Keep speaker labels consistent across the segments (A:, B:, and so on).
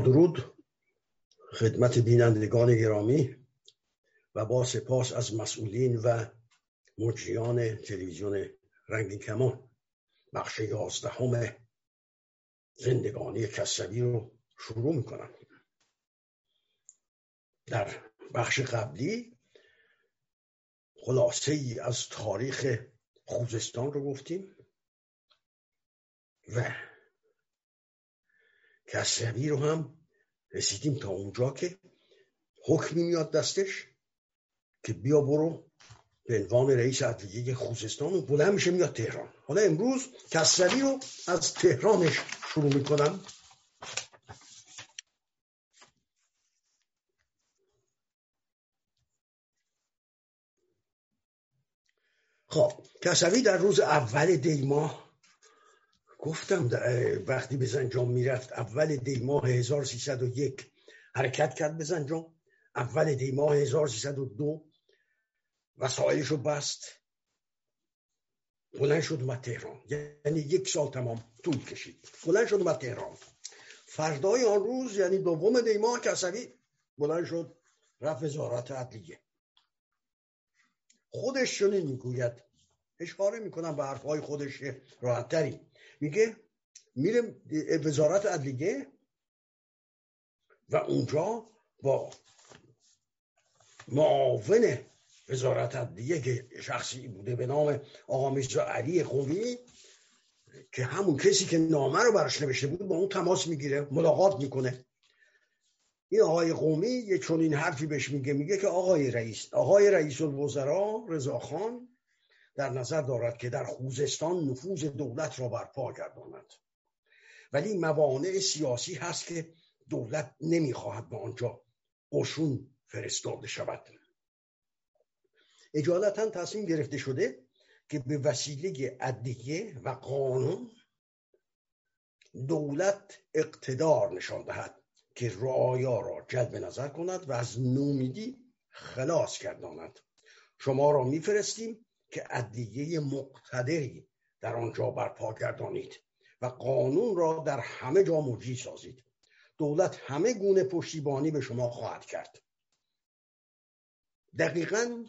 A: درود خدمت بینندگان گرامی و با سپاس از مسئولین و مجریان تلویزیون رنگین کمان. بخش یازدهم زندگانی کسوی رو شروع می‌کنم. در بخش قبلی خلاصه ای از تاریخ خوزستان رو گفتیم و کسروی رو هم رسیدیم تا اونجا که حکمی میاد دستش که بیا برو به عنوان رئیس عدلیه خوزستان و بلند میشه میاد تهران. حالا امروز کسروی رو از تهرانش شروع می‌کنم. خب کسوی در روز اول دی ماه گفتم وقتی به زنجان می‌رفت اول دی ماه 1301 حرکت کرد به زنجان. اول دی ماه 1302 وسایلش رو بست. بلند شد اومد تهران. یعنی یک سال تمام طول کشید. بلند شد اومد تهران. فردای آن روز یعنی دوم دی ماه کسوی بلند شد رفت وزارت عدلیه. خودش چنین می‌گوید. اشاره می‌کنم به حرفهای خودش راحتتری. میگه میره وزارت عدلیه و اونجا با معاون وزارت عدلیه که شخصی بوده به نام آقا میرزا علی قومی که همون کسی که نامه رو براش نوشته بود با اون تماس می‌گیره ملاقات می‌کنه. این آقای قومی یه چون این حرفی بهش میگه. میگه که آقای رئیس آقای رئیس الوزراء رضاخان در نظر دارد که در خوزستان نفوذ دولت را برپا گرداند. ولی موانع سیاسی هست که دولت نمی‌خواهد به آنجا قشون فرستاده شود. اجالتا تصمیم گرفته شده که به وسیله عدیه و قانون دولت اقتدار نشان دهد که رعایا را جلب نظر کند و از نومیدی خلاص گرداند. شما را میفرستیم که عدیه مقتدری در آنجا برپا گردانید و قانون را در همه جا مجری سازید. دولت همه گونه پشتیبانی به شما خواهد کرد. دقیقا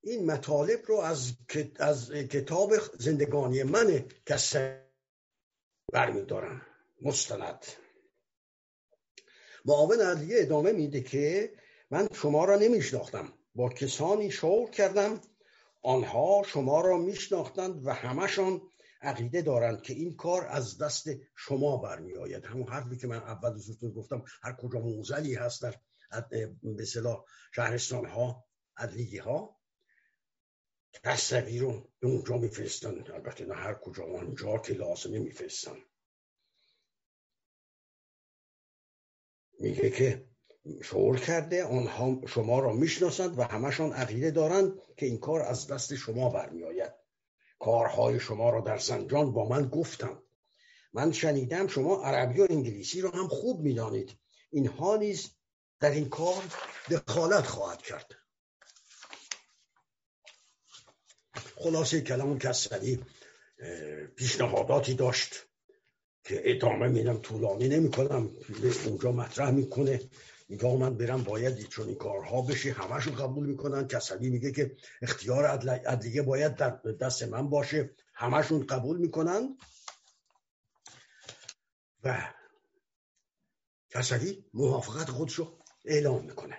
A: این مطالب رو از, از کتاب زندگانی من کسی برمیدارم مستند. معاون عدلیه ادامه میده که من شما را نمیشناختم. با کسانی شور کردم آنها شما را میشناختند و همشان عقیده دارند که این کار از دست شما برمیآید. همون حرفی که من اول زودتون گفتم هر کجا موزلی هست در به صلاح شهرستان ها عدلیه ها تصویر رو اونجا میفرستن البته نه هر کجا آنجا که لازمه میفرستن میگه که شعور کرده آنها شما را می‌شناسند و همشان عقیده دارند که این کار از دست شما برمیآید. کارهای شما را در زنجان با من گفتم. من شنیدم شما عربی و انگلیسی را هم خوب می‌دانید. اینها نیز در این کار دخالت خواهد کرد. خلاصه کلام کسری پیشنهاداتی داشت که ادامه میدم طولانی نمی کنم اونجا مطرح می‌کنه. میگه من برم باید چون این کارها بشه همشون قبول می‌کنن. کسبی میگه که اختیار عدلیه باید در دست من باشه. همشون قبول می‌کنن. و کسبی موافقت خودشو اعلام می‌کنه.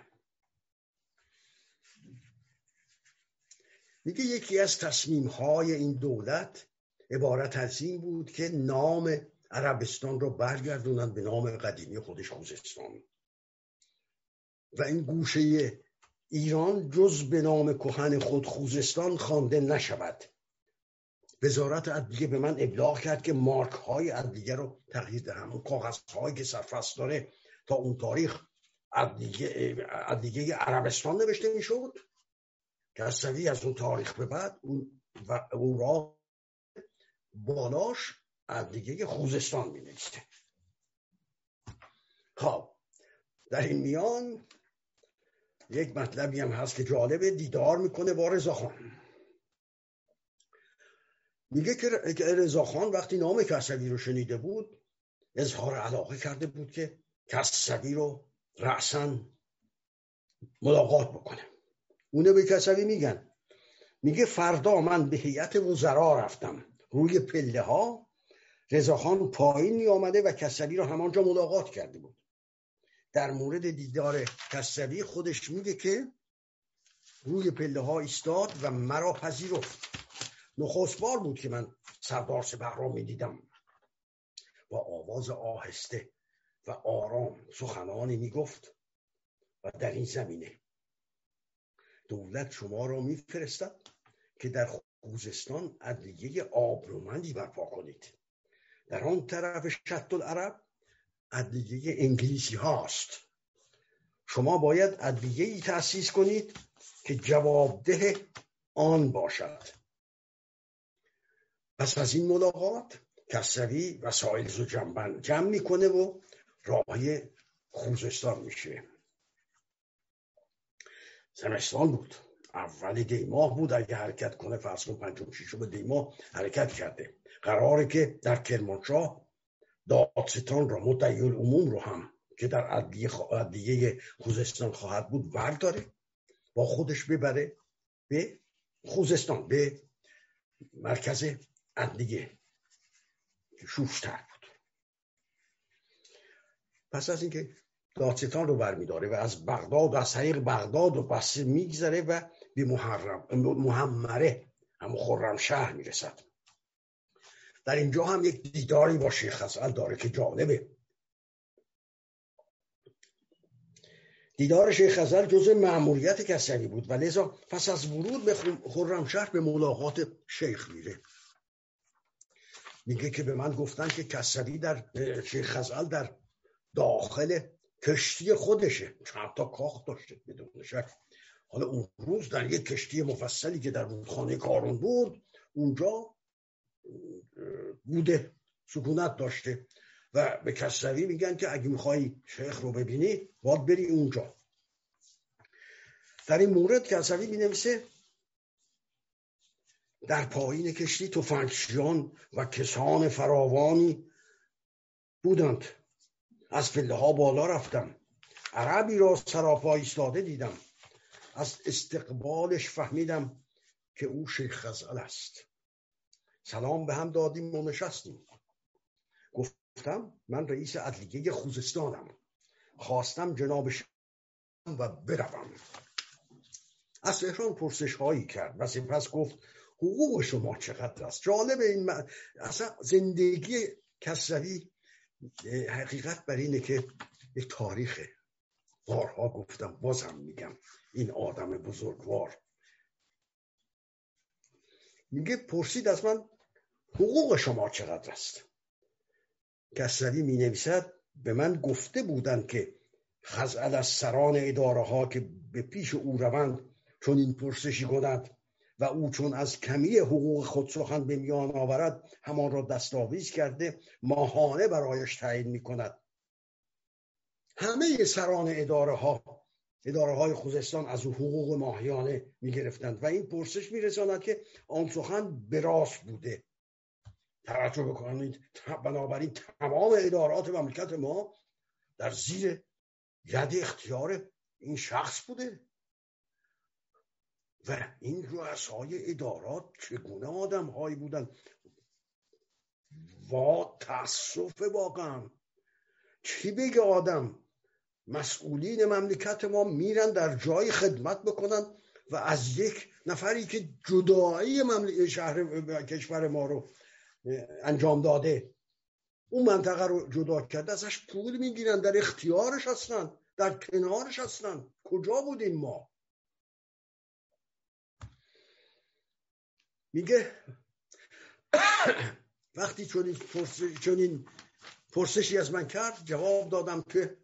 A: میگه یکی از تصمیم های این دولت عبارت از این بود که نام عربستان رو برگردونن به نام قدیمی خودش خوزستان. و این گوشه ایران جز به نام کهن خود خوزستان خوانده نشود. وزارت عدلیه به من ابلاغ کرد که مارک های عدلیه رو تغییر دهم اون کاغذ هایی که سرفست داره تا اون تاریخ عدلیه عربستان نوشته می‌شد کسوی از اون تاریخ به بعد اون, و اون را بالاش عدلیه خوزستان می نوشته خب در این میان یک مطلبی هم هست که جالبه دیدار می‌کنه با رضاخان میگه که رضاخان وقتی نام کسوی رو شنیده بود اظهار علاقه کرده بود که کسوی رو رأسا ملاقات بکنه. اونه به کسوی میگن. میگه فردا من به هیئت وزرا رفتم. روی پله ها رضاخان پایین می آمده و کسوی رو همانجا ملاقات کرده بود. در مورد دیدار کسوی خودش میگه که روی پله ها ایستاد و مرا پذیرفت. نخست بار بود که من سردار سپه را می‌دیدم. با آواز آهسته و آرام سخنانی می‌گفت و در این زمینه. دولت شما را میفرستد که در خوزستان ادلیه آبرومندی برپا کنید. در آن طرف شط العرب ادلیه انگلیسی هاست. شما باید ادلیه ای تأسیس کنید که جوابده آن باشد. پس از این ملاقات کسروی وسایل رو جمع, جمع می‌کنه و راهی خوزستان میشه. زمستان بود. اول دیماه بود اگه حرکت کنه فرض کن پنجم شیشم دیماه حرکت کرده. قراره که در کرمانشاه دادستان را مدعی العموم رو هم که در عدلیه خوزستان خواهد بود برداره با خودش ببره به خوزستان به مرکز عدلیه که شوشتر بود. پس از اینکه دادستان رو برمیداره و از بغداد و از طریق بغداد و بسته میگذره و به محرم محمره هم خرم شهر می‌رسد. در اینجا هم یک دیداری با شیخ خزل داره که جالبه. دیدار شیخ خزل جزء معمولیت کسری بود و لذا پس از ورود به خرمشهر به ملاقات شیخ میره. میگه که به من گفتن که کسری در شیخ خزل در داخل کشتی خودشه. چند تا کاخ داشته بدون شک. حالا اون روز در یک کشتی مفصلی که در رودخانه کارون بود اونجا بوده سکونت داشته. و به کسروی میگن که اگه می‌خوای شیخ رو ببینی باید بری اونجا. در این مورد کسروی می‌نویسه در پایین کشتی تفنگچیان و کسان فراوانی بودند. از پله ها بالا رفتم. عربی را سراپا ایستاده دیدم. از استقبالش فهمیدم که او شیخ خزل است. سلام به هم دادیم و نشستیم. گفتم من رئیس عدلیه خوزستانم. خواستم جناب و بروم. از تهران پرسش هایی کرد و سپس گفت حقوق شما چقدر است؟ جالب این اصلا زندگی کسروی حقیقت بر اینه که یک تاریخه بارها گفتم بازم میگم این آدم بزرگوار. میگه پرسید از من حقوق شما چقدر است؟ کسروی می نویسد به من گفته بودند که خزعل از سران اداره ها که به پیش او روند چون این پرسشی کنند و او چون از کمی حقوق خود سخن به میان آورد همان را دستاویز کرده ماهانه برایش تعیین می کند. همه سران اداره ها اداره های خوزستان از او حقوق ماهیانه می گرفتند و این پرسش می رساند که آن سخن به بوده. توجه بکنید. بنابراین تمام ادارات مملکت ما در زیر ید اختیار این شخص بوده. و این رؤسای ادارات چگونه آدم هایی بودن؟ وا تاسف واقعا. چی بگه آدم مسئولین مملکت ما میرن در جای خدمت بکنن و از یک نفری که جدایی شهر کشور ما رو انجام داده. اون منطقه رو جدا کرده ازش پول می‌گیرن در اختیارش هستن در کنارش هستن. کجا بودیم ما؟ میگه وقتی چنین پرسشی از من کرد جواب دادم که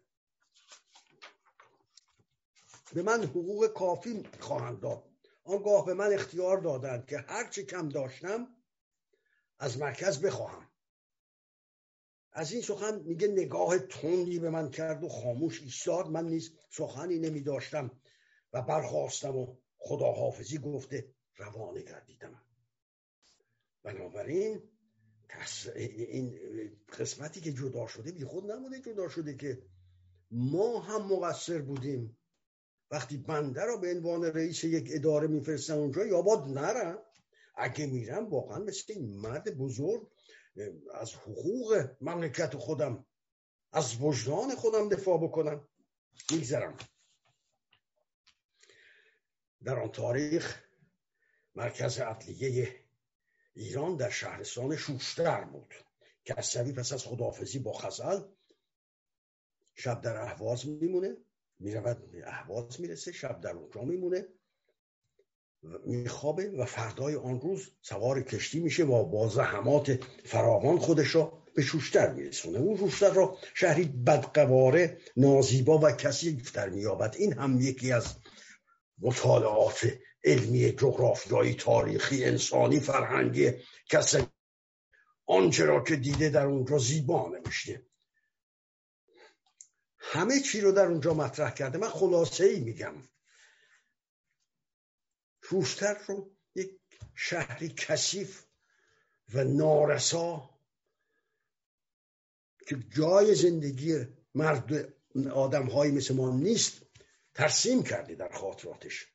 A: به من حقوق کافی خواهند داد. آنگاه به من اختیار دادند که هرچی کم داشتم از مرکز بخواهم. از این سخن میگه نگاه تندی به من کرد و خاموش ایستاد. من نیز سخنی نمی داشتم و برخواستم و خداحافظی گفته روانه گردیدم. بنابراین این قسمتی که جدا شده بی خود نمونه جدا شده که ما هم مقصر بودیم. وقتی بنده را به عنوان رئیس یک اداره میفرستن اونجا یا باد نرم. اگه میرم واقعا مثل این مرد بزرگ از حقوق مملکت خودم از وجدان خودم دفاع بکنم میگذرم. در آن تاریخ مرکز عدلیه ایران در شهرستان شوشتر بود کسوی پس از خداحافظی با خزل شب در اهواز میمونه می‌رود اهواز می‌رسه شب در اونجا میمونه. میخوابه و فردای آن روز سوار کشتی میشه و با زحمات فراوان خودش را به شوشتر میرسونه. اون شوشتر را شهری بدقواره نازیبا و کسی در میابد این هم یکی از مطالعات علمی جغرافیایی تاریخی انسانی فرهنگی کسی. آنچه را که دیده در اونجا زیبا نمیشه همه چی رو در اونجا مطرح کرده. من خلاصه ای میگم. شوشتر رو یک شهری کثیف و نارسا که جای زندگی مرد آدم هایی مثل ما نیست ترسیم کرده در خاطراتش.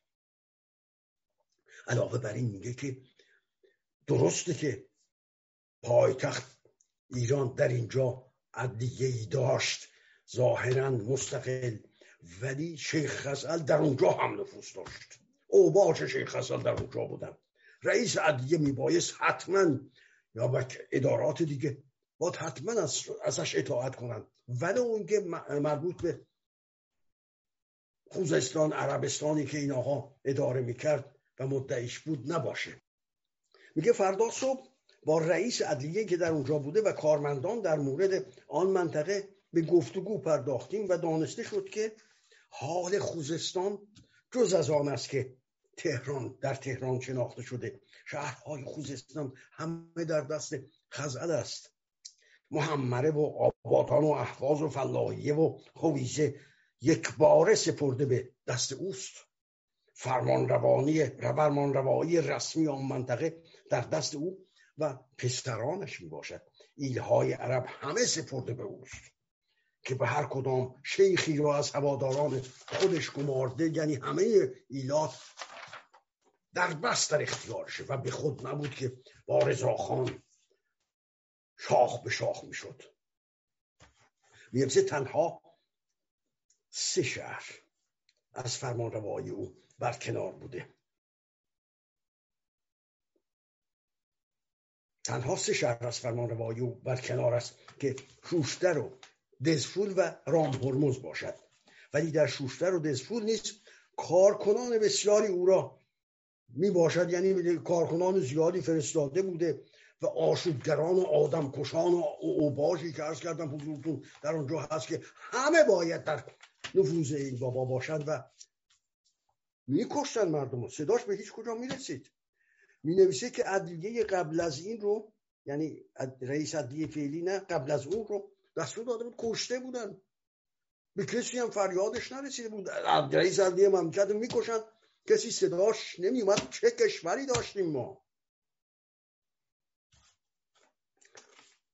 A: علاوه بر این میگه که درسته که پایتخت ایران در اینجا عدلیه ای داشت ظاهرا مستقل ولی شیخ خزل در اونجا هم نفوذ داشت. اوباش شیخ خزل در اونجا بودن. رئیس عدلیه میبایست حتما یا ادارات دیگه باید حتما ازش اطاعت کنن ولی اون که مربوط به خوزستان عربستانی که این اداره می‌کرد و مدعیش بود نباشه. میگه فردا صبح با رئیس عدلیه که در اونجا بوده و کارمندان در مورد آن منطقه به گفتگو پرداختیم و دانسته شد که حال خوزستان جز از آن است که تهران در تهران شناخته شده. شهرهای خوزستان همه در دست خزعل است. محمره و آبادان و احواز و فلاحیه و خویزه یک باره سپرده به دست اوست. فرمان روانی فرمان روایی رسمی آن منطقه در دست او و پسترانش می باشد ایلهای عرب همه سپرده به اوست. که به هر کدام شیخی را از هواداران خودش گمارده یعنی همه ایلات در بس در اختیارشه و به خود نبود که با رضاخان شاخ به شاخ می‌شد. می‌رسه تنها سه شهر از فرمان روایی او بر کنار بوده. تنها سه شهر از فرمان روایی او بر کنار است که شوشتر و دزفول و رام هرمز باشد. ولی در شوشتر و دزفول نیست. کارکنان بسیاری او را می باشد یعنی کارکنان زیادی فرستاده بوده و آشوبگران و آدم کشان و اوباشی که ارز کردم حضورتون در اونجا هست که همه باید در نفوذ این بابا باشند و میکشتن مردم. صداش به هیچ کجا می‌رسید. می نویسه که عدلیه قبل از این رو یعنی رئیس عدلیه فعلی نه قبل از اون رو دستور داده بود کشته بودن. به کسی هم فریادش نرسیده بود. رئیس عدلیه مملکت می‌کشن کسی صداش نمیومد چه کشوری داشتیم ما؟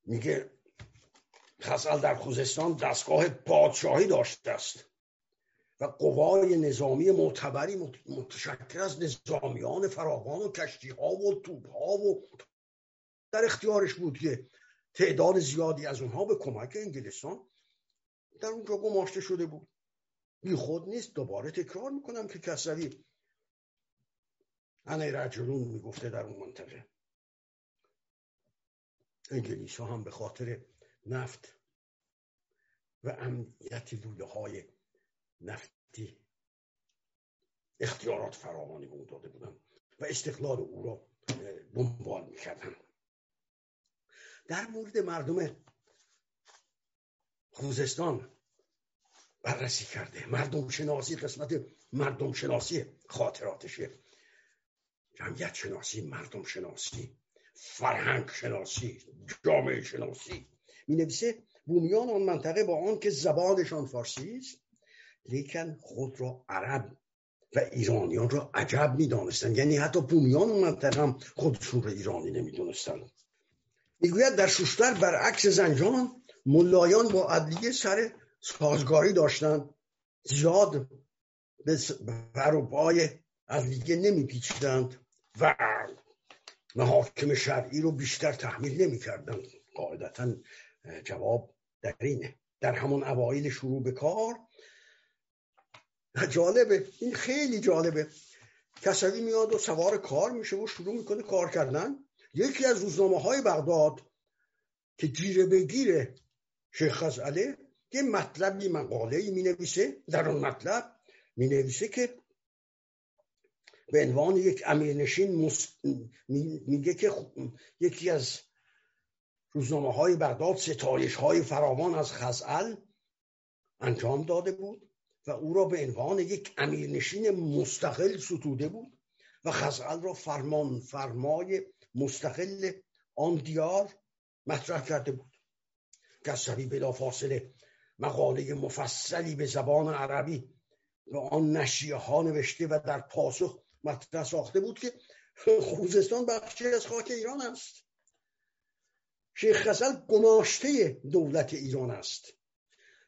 A: میگه خسال در خوزستان دستگاه پادشاهی داشته است. و قوای نظامی معتبری متشکل از نظامیان فراوان و کشتی ها و توپ ها و در اختیارش بود که تعداد زیادی از اونها به کمک انگلستان در اونجا گماشته شده بود. بی خود نیست دوباره تکرار می‌کنم که کسری انه رجلون می‌گفته در اون منطقه. انگلیس ها هم به خاطر نفت و امنیت لوله های نفتی اختیارات فراوانی به او داده بودن و استقلال او را دنبال می‌کردن. در مورد مردم خوزستان بررسی کرده مردم شناسی قسمت مردم شناسی خاطراتشه جمعیت شناسی مردم شناسی فرهنگ شناسی جامعه شناسی می نویسه بومیان آن منطقه با آن که زبانشان فارسی است لیکن خود را عرب و ایرانیان را عجب می دانستن. یعنی حتی بومیان اون منطقه هم خودشون را ایرانی نمی دونستن. می‌گوید در شوشتر برعکس زنجان ملایان با عدلیه سر سازگاری داشتند. زیاد به پر و پای عدلیه نمیپیچیدند و محاکم شرعی رو بیشتر تحمیل نمی‌کردند. قاعدتا جواب در اینه. در همون اوایل شروع به کار جالبه این خیلی جالبه. کسوی میاد و سوار کار میشه و شروع می‌کنه کار کردن. یکی از روزنامه های بغداد که گیره به گیره شیخ خزعله یه مطلبی مقاله می نویسه در اون مطلب می نویسه که به عنوان یک امیرنشین میگه که یکی از روزنامه های بغداد ستایش های فراوان از خزعل انجام داده بود و او را به عنوان یک امیرنشین مستقل ستوده بود و خزعل را فرمان فرمای مستقل آن دیار مطرح کرده بود. کسری بلا فاصله مقاله مفصلی به زبان عربی به آن نشیه ها نوشته و در پاسخ مطرح ساخته بود که خوزستان بخشی از خاک ایران است. شیخ خزل گماشته دولت ایران است.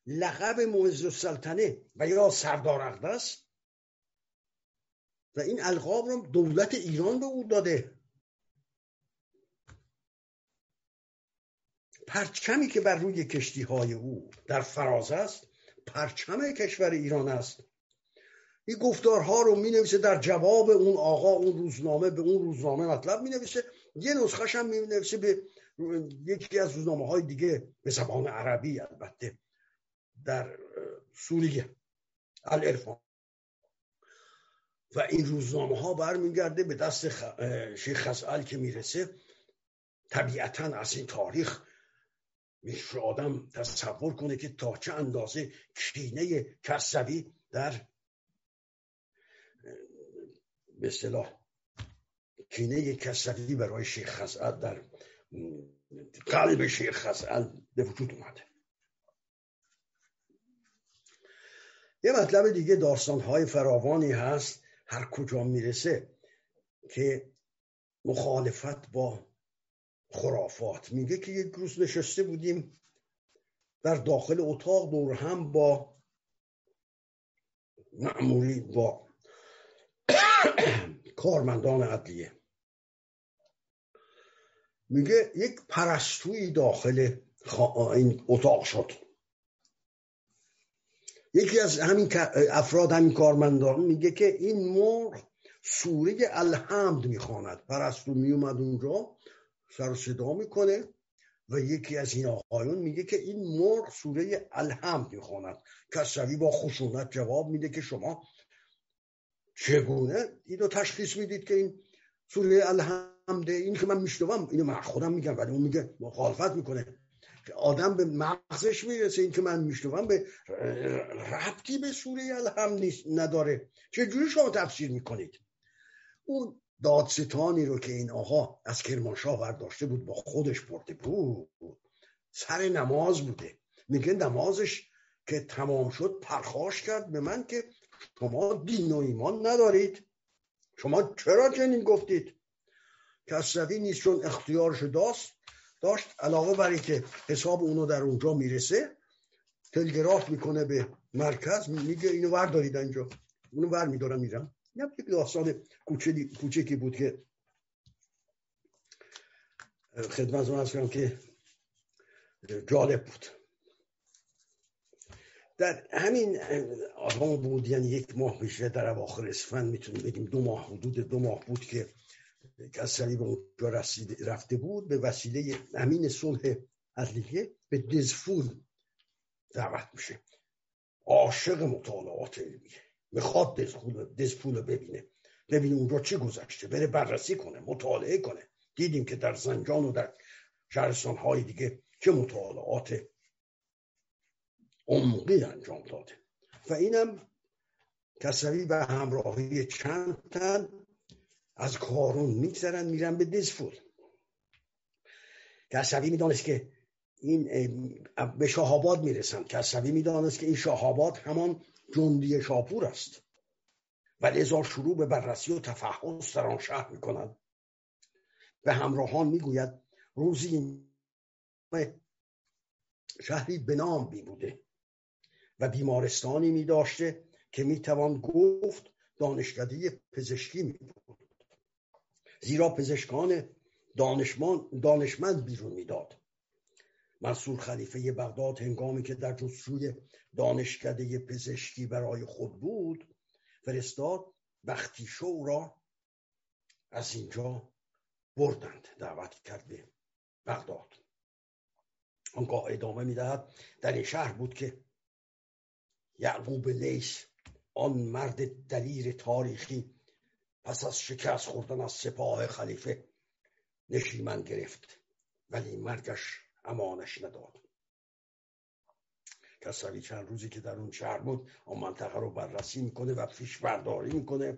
A: لقب معز السلطنه و یا سردار اقدس و این القاب رو دولت ایران به او داده. پرچمی که بر روی کشتی های او در فراز است پرچم کشور ایران است. این گفتارها رو می نویسه در جواب اون آقا اون روزنامه به اون روزنامه مطلب می نویسه یه نسخه هم می نویسه به یکی از روزنامه های دیگه به زبان عربی البته در سوریه الارفان و این روزنامه ها برمیگرده به دست شیخ خزعل که می‌رسه طبیعتا از این تاریخ میشه آدم تصور کنه که تا چه اندازه کینه کسوی در به اصطلاح کینه کسوی برای شیخ خزعل در قلب شیخ خزعل به وجود اومده. یه مطلب دیگه داستانهای فراوانی هست هر کجا می‌رسه که مخالفت با خرافات. میگه که یک روز نشسته بودیم در داخل اتاق دور هم با معمولی با کارمندان عدلیه. میگه یک پرستوی داخل این اتاق شد. یکی از همین افراد همین کارمندان میگه که این مرغ سوره الحمد می‌خواند. پرستو میومد اونجا. سر صدا می‌کنه و یکی از این آقایون میگه که این مرغ سوره الحمد می‌خواند. کسوی با خشونت جواب میده که شما چگونه اینو تشخیص می‌دید که این سوره الحمده این که من میشنوم اینو من خودم میگم ولی اون میگه مخالفت می‌کنه. آدم به مغزش می‌رسه این که من میشنوم به ربطی به سوره الحمد نداره. چجوری شما تفسیر می‌کنید؟ اون دادستانی رو که این آقا از کرمانشاه برداشته بود با خودش برده بود. سر نماز بوده. میگه نمازش که تمام شد پرخاش کرد به من که شما دین و ایمان ندارید. شما چرا چنین گفتید؟ کسروی نیست چون اختیارش داشت داشت علاقه بر که حساب اونو در اونجا می‌رسه تلگراف می‌کنه به مرکز میگه اینو ور دارید اینجا. اونو ور میدارم میرم. یک داستان کوچکی بود که خدمت از کنم که جالب بود. در همین آدم بود یعنی یک ماه میشه در اواخر اسفند می‌تونیم بگیم دو ماه حدود دو ماه بود که کسری به اونجا رفته بود به وسیله امین صلح عدلیه به دزفول دعوت میشه. عاشق مطالعات علمیه. می‌خواد دزفول رو ببینه. ببینه اونجا چی گذشته. بره بررسی کنه مطالعه کنه. دیدیم که در زنجان و در شهرستان های دیگه چه مطالعات عمقی انجام داده. و اینم کسوی به همراهی چند تن از کارون میگذرن میرن به دزفول کسوی می‌دانست که این به شاهاباد می‌رسن. کسوی می‌دانست که این شاهاباد همان جندی شاپور است. و لذا شروع به بررسی و تفحص در آن شهر می‌کنند به همراهان می‌گوید روزی شهری به نام بی بوده و بیمارستانی می داشته که می توان گفت دانشکده پزشکی می بود زیرا پزشکان دانشمند بیرون می‌داد. منصور خلیفه بغداد هنگامی که در جستجوی دانشکده پزشکی برای خود بود فرستاد بختی شو را از اینجا بردند. دعوت کرد به بغداد. آنگاه ادامه می‌دهد در این شهر بود که یعقوب لیس آن مرد دلیر تاریخی پس از شکست خوردن از سپاه خلیفه نشیمن گرفت ولی مرگش امانش نداد. کسری چند روزی که در اون شهر بود آن منطقه رو بررسی می‌کنه و پیش برداری می‌کنه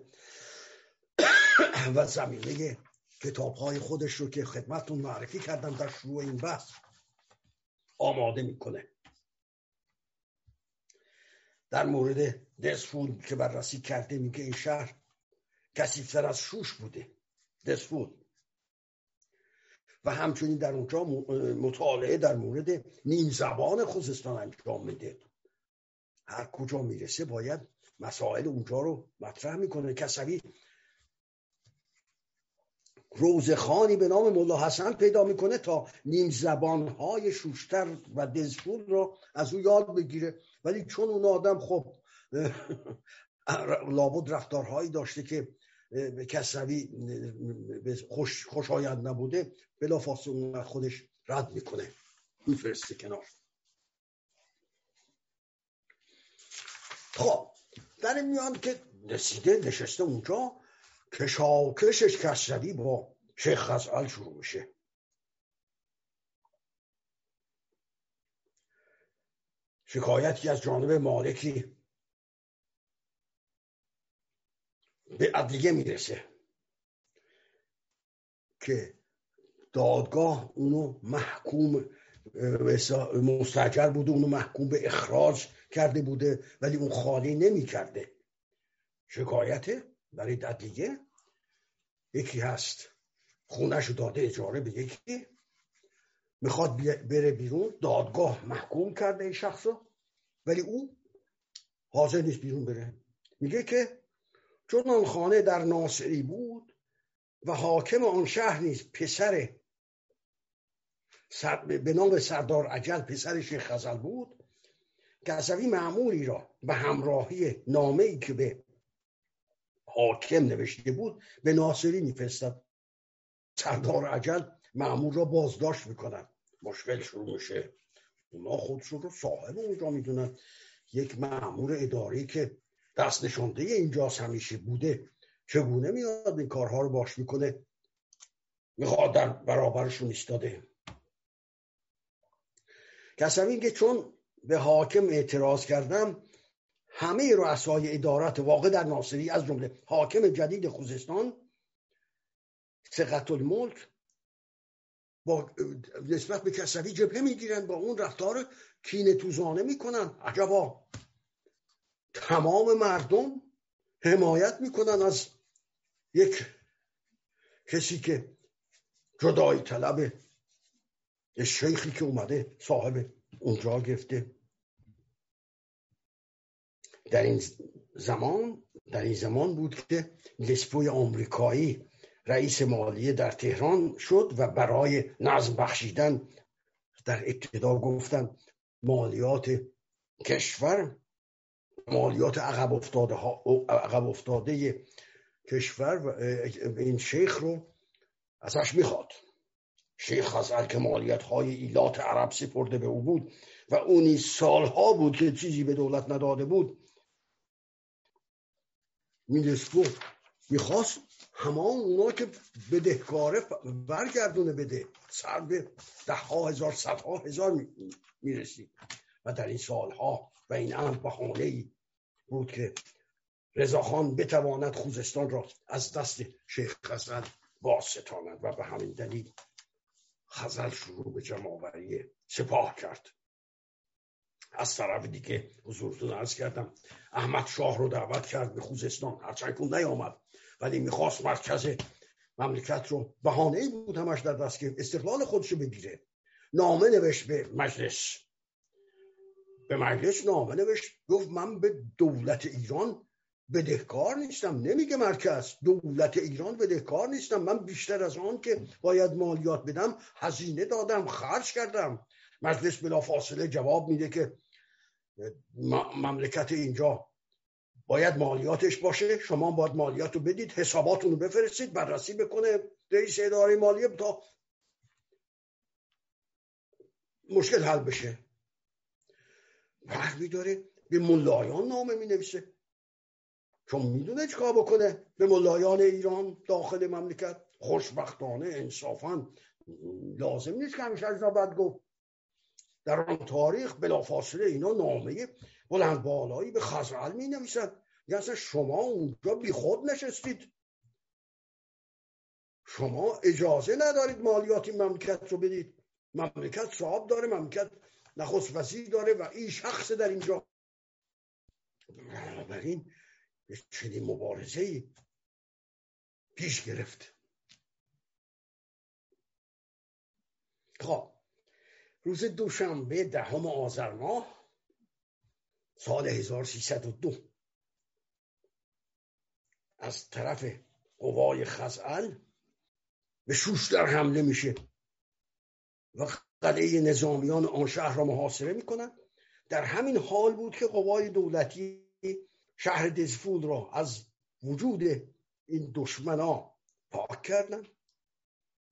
A: و زمینه کتاب های خودش رو که خدمتتون معرفی کردم در شروع این بحث آماده می‌کنه. در مورد دسفود که بررسی کرده میگه این شهر کسیفتر از شوش بوده. دسفود. و همچنین در اونجا مطالعه در مورد نیم زبان خوزستان انجام میده. هر کجا می‌رسه باید مسائل اونجا رو مطرح می‌کنه. کسوی روزخانی به نام ملا حسن پیدا می‌کنه تا نیم زبانهای شوشتر و دزفول رو از او یاد بگیره. ولی چون اون آدم خب لابد رفتارهایی داشته که کسروی خوش خوشایند نبوده بلا فاصله خودش رد می‌کنه. میفرسته کنار. خب در این میان که رسیده نشسته اونجا کشاکشش کسروی با شیخ خزعل شروع میشه. شکایتی از جانب مالکی به عدلیه می‌رسه. که دادگاه اونو محکوم مستجر بوده اونو محکوم به اخراج کرده بوده ولی اون خالی نمی کرده شکایت برای عدلیه یکی هست. خونش داده اجاره به یکی. می‌خواد بره بیرون دادگاه محکوم کرده این شخص ولی او حاضر نیست بیرون بره. میگه که چون آن خانه در ناصری بود و حاکم آن شهر نیز پسر به نام سردار عجل پسر شیخ خزل بود گزوی معمولی را به همراهی نامه ای که به حاکم نوشته بود به ناصری میفرستد. سردار عجل معمول را بازداشت می‌کنن مشکل شروع میشه. اونا خودشون رو صاحب اونجا می‌دونن. یک معمور اداری که دست نشانده اینجاست همیشه بوده. چگونه میاد این کارها رو باش می‌کنه؟ می‌خواد در برابرشون ایستاده. کسوی که چون به حاکم اعتراض کردم همه رؤسای ادارت واقع در ناصری از جمله حاکم جدید خوزستان سقط الملک با نسبت به کسوی جبهه می‌گیرن با اون رفتار کینه توزانه می‌کنن. عجبا. تمام مردم حمایت می‌کنن از یک کسی که جدایی طلب شیخی که اومده صاحب اونجا گفته در این زمان در این زمان بود که لسپوی آمریکایی رئیس مالیه در تهران شد و برای نظم بخشیدن در ابتدا گفتن مالیات کشور مالیات عقب افتاده, عقب افتاده کشور این شیخ رو ازش می‌خواد. شیخ از که مالیت های ایلات عرب سپرده به او بود و اونی سالها بود که چیزی به دولت نداده بود میدسکو می‌خواست همان اونا که بدهکاره برگردونه بده. سر به ده ها هزار ها هزار می‌رسید. و در این سالها و این امر بهانه بود که رضاخان بتواند خوزستان را از دست شیخ خزل باز ستاند و به همین دلیل خزل شروع به جمعآوری سپاه کرد. از طرف دیگه حضورتون عرض کردم احمد شاه رو دعوت کرد به خوزستان هرچند که نیامد ولی می‌خواست مرکز مملکت رو بهانه بود همش در دست که استقلال خودشو بگیره. نامه نوشت به مجلس. به مجلس نامه نوشت گفت من به دولت ایران بدهکار نیستم. نمیگه مرکز دولت ایران بدهکار نیستم. من بیشتر از آن که باید مالیات بدم هزینه دادم خرج کردم. مجلس بلا فاصله جواب میده که مملکت اینجا باید مالیاتش باشه. شما باید مالیات رو بدید حساباتون رو بفرستید بررسی بکنه رئیس اداره مالیه تا مشکل حل بشه. برمی داره به ملایان نامه می نویسه چون می‌دونه چیکار بکنه؟ به ملایان ایران داخل مملکت. خوشبختانه انصافا. لازم نیست که همیشه از باید گفت. در آن تاریخ بلافاصله اینا نامه بلند بالایی به خزرال می نویسند یعنی اصلا شما اونجا بی خود نشستید. شما اجازه ندارید مالیات این مملکت رو بدید. مملکت صاحب داره. مملکت نخست وزیر داره و این شخص در اینجا. بنابراین چنین مبارزه پیش گرفت. خب روز دوشنبه دهم آذر ماه سال 1302 از طرف قوای خزعل به شوشتر حمله میشه و قلعه نظامیان آن شهر را محاصره می‌کنن در همین حال بود که قوای دولتی شهر دزفول را از وجود این دشمنا پاک کردن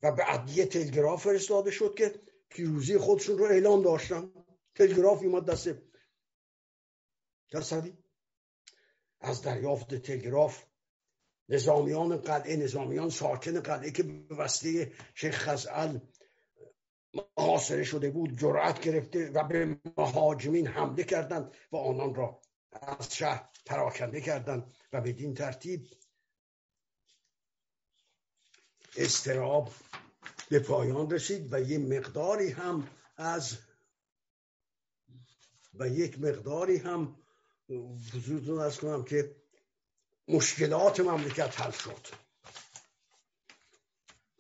A: و به عدیه تلگراف فرستاده شد که پیروزی خودشون رو اعلام داشتن. تلگراف اومد دست کسری از دریافت تلگراف نظامیان قلعه نظامیان ساکن قلعه که به وسیله شیخ خزعل محاصره شده بود جرأت گرفته و به مهاجمین حمله کردند و آنان را از شهر پراکنده کردند و بدین ترتیب استراب به پایان رسید و یک مقداری هم از و یک مقداری هم حضورتون از کنم که مشکلات مملکت حل شد.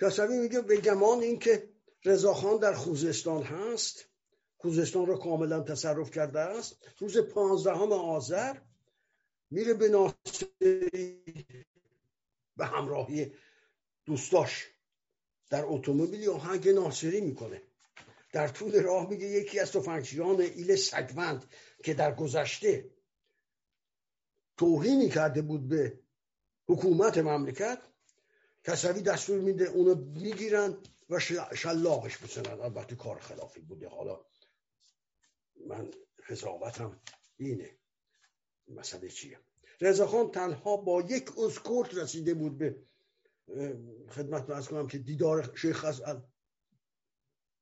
A: تصوی میگه به گمان اینکه رضاخان در خوزستان هست. خوزستان رو کاملا تصرف کرده است. روز پانزدهم آذر میره به ناصری به همراهی دوستاش در اتومبیل آهنگ ناصری می‌کنه. در طول راه میگه یکی از تفنگچیان ایل سگوند که در گذشته توهینی کرده بود به حکومت مملکت کسوی دستور میده اونو می‌گیرن. و شلاقش بزنن البته کار خلافی بوده. حالا من قضاوتم اینه. مسئله چیه؟ رضاخان تنها با یک اسکورت رسیده بود به خدمت از کنم که دیدار شیخ از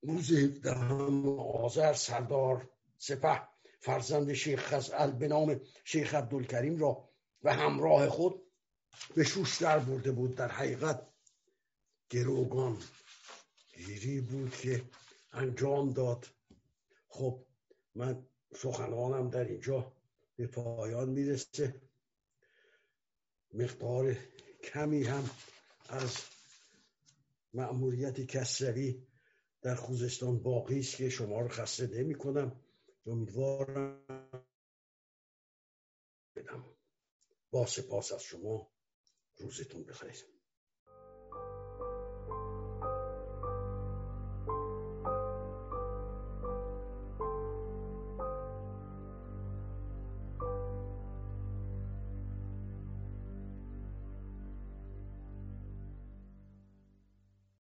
A: روز دهم آذر سردار سپه فرزند شیخ خزعل به نام شیخ عبدالکریم را و همراه خود به شوشتر برده بود. در حقیقت گروگان گیری بود که انجام داد. خب من سخنانم در اینجا به پایان می‌رسه. مقدار کمی هم از مأموریت کسروی در خوزستان باقی است که شما رو خسته نمی کنم. امیدوارم با سپاس از شما روزتون بخیر.